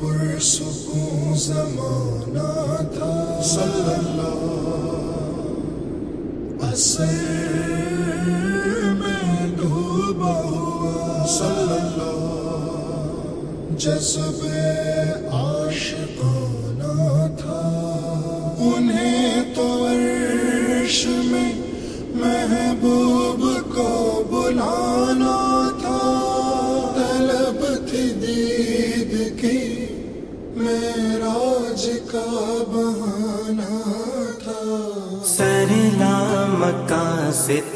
پرسکون زمانہ تھا صلی اللہ اصل میں ڈوبا ہوا صلی اللہ جذب عاشقانہ تھا، انہیں تو عرش میں محبوب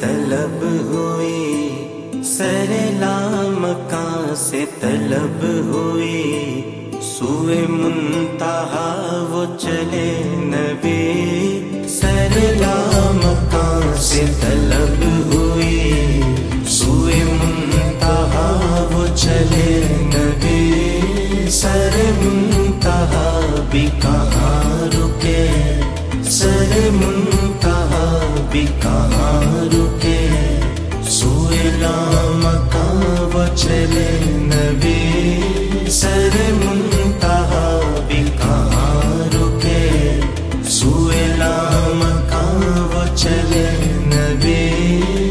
طلب ہوئی سر لامکاں سے طلب ہوئی سوئے منتہا وہ چلے نبی سر لامکاں سے طلب وہ نبی سر منتہا بھی رکے سوئے لام وہ چلے نبی۔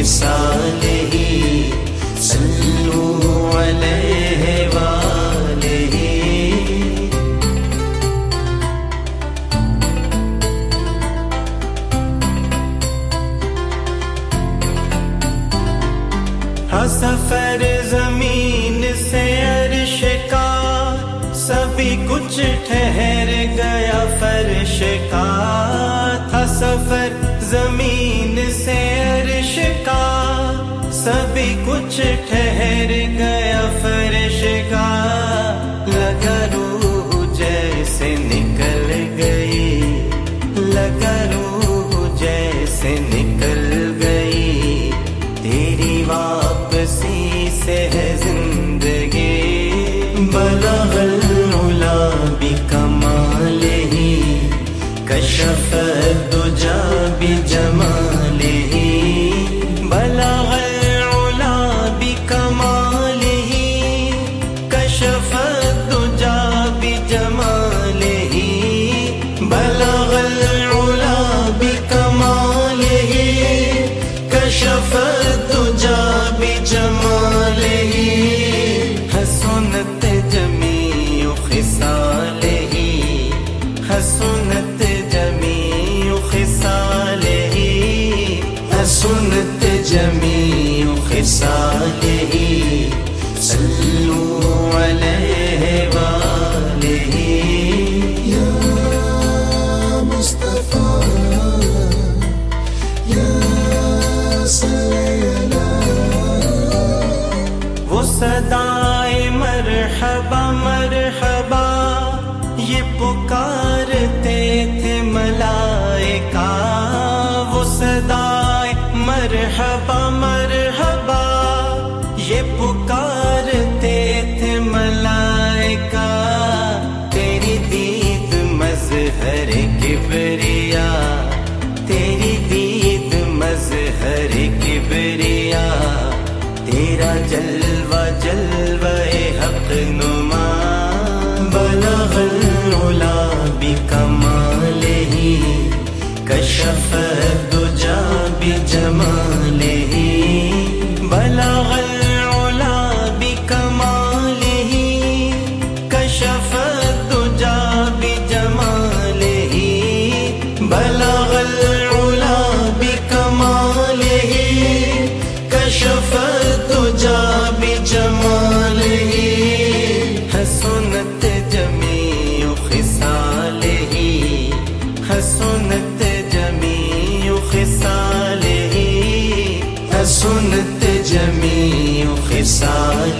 جمیع خصالہ صلو علیہ وآلہ ہاں سفر زمین سے عرش کا سبھی کچھ ٹھہر گیا فرش کا۔ تھا سفر زمین سبھی کچھ ٹھہر گیا فرش کا۔ لگا روح جیسے نکل گئی۔ لگا روح جیسے نکل شف جا بھی جمال ہی حسنت جمی خسال ہی حسنت جمی خسال ہی حسنت جمی خسال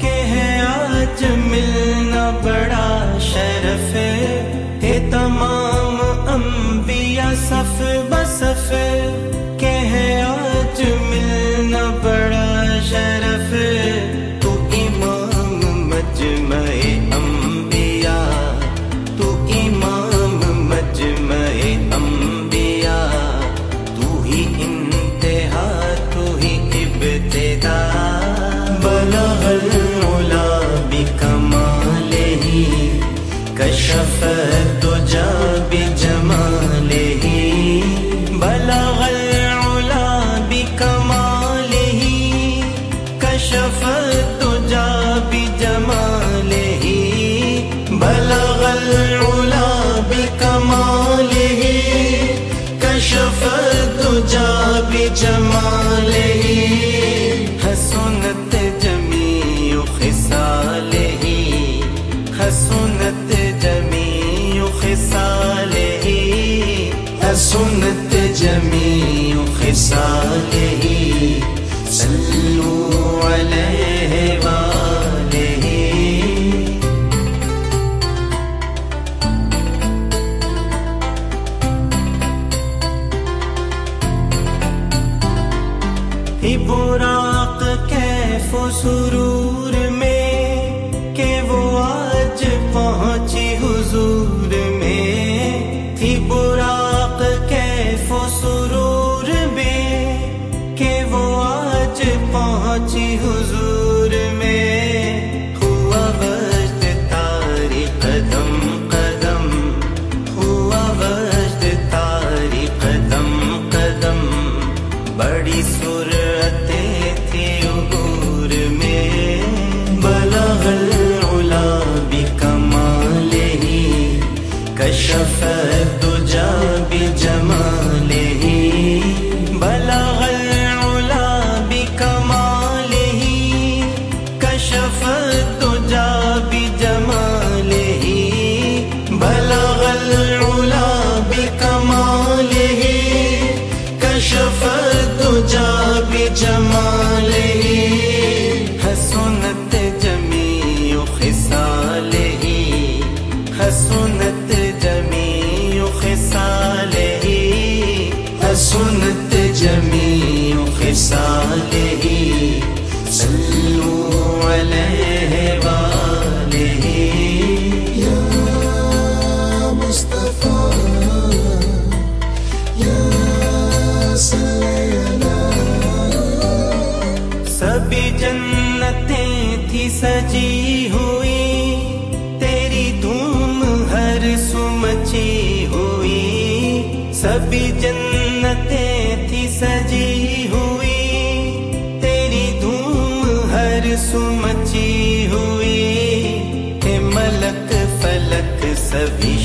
کہ ہے آج ملنا بڑا جمیع خصالہی سبھی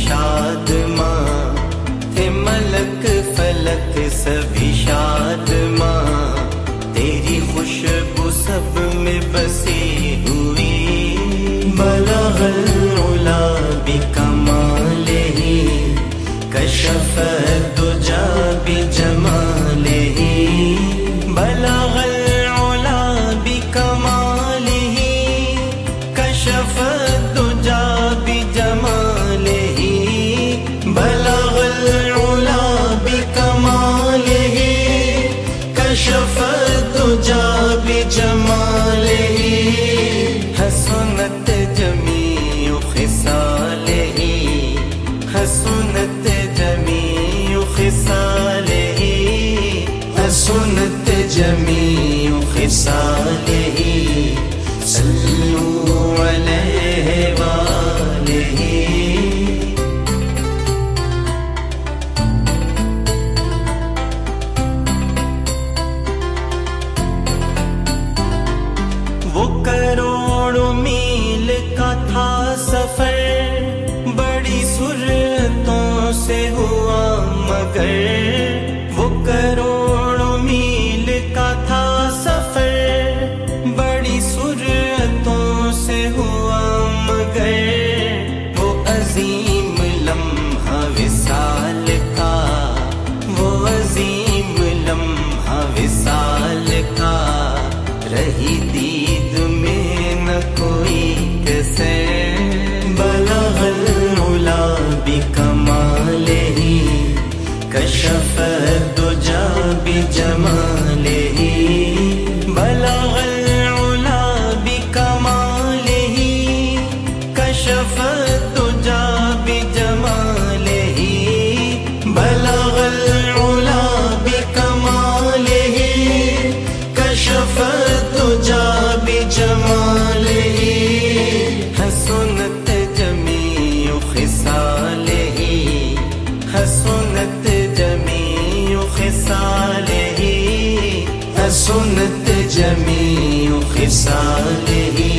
سال ہی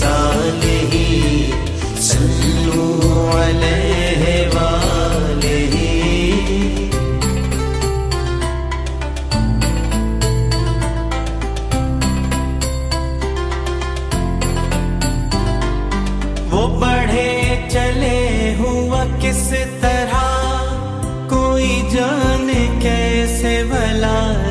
صالحی صلو علیہ وہ بڑھے چلے ہوا کس طرح کوئی جانے کیسے بلا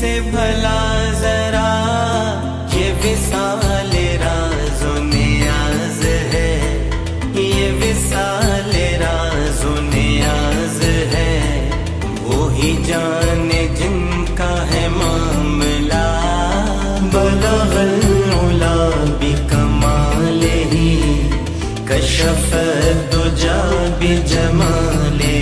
سے بھلا ذرا، یہ وصال راز و نیاز ہے۔ یہ وصال راز و نیاز ہے۔ وہی جان جن کا ہے معاملہ۔ بلغ العلا کمال ہی، کشف الدجا بجمال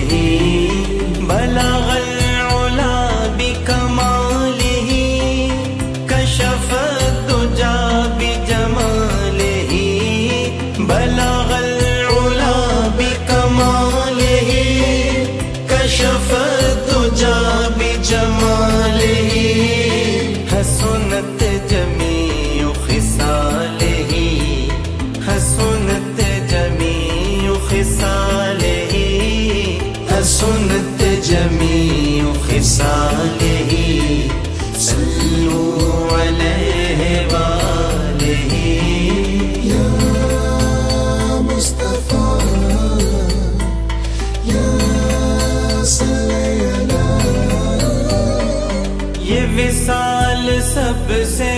سے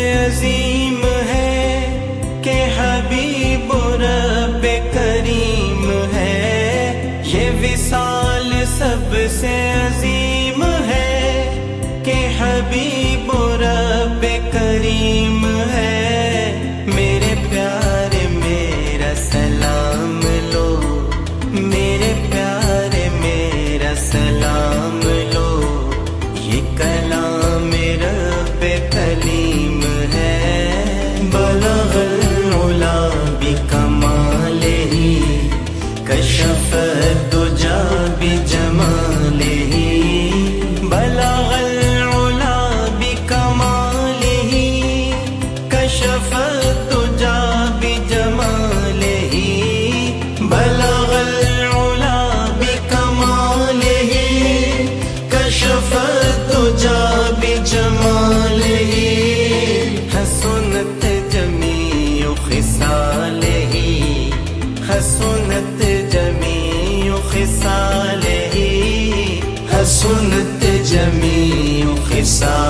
جميع خصال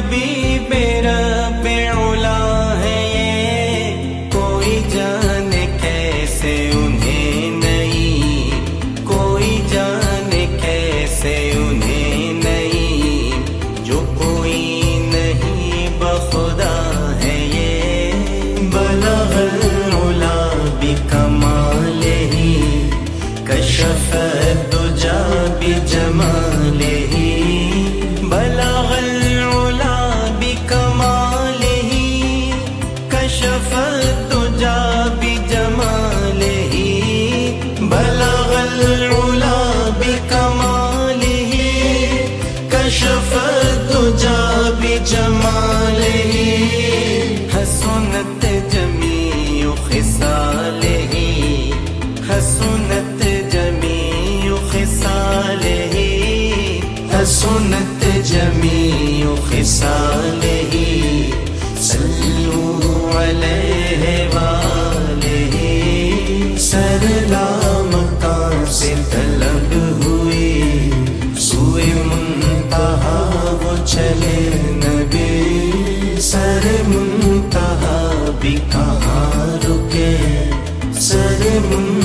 نبی سر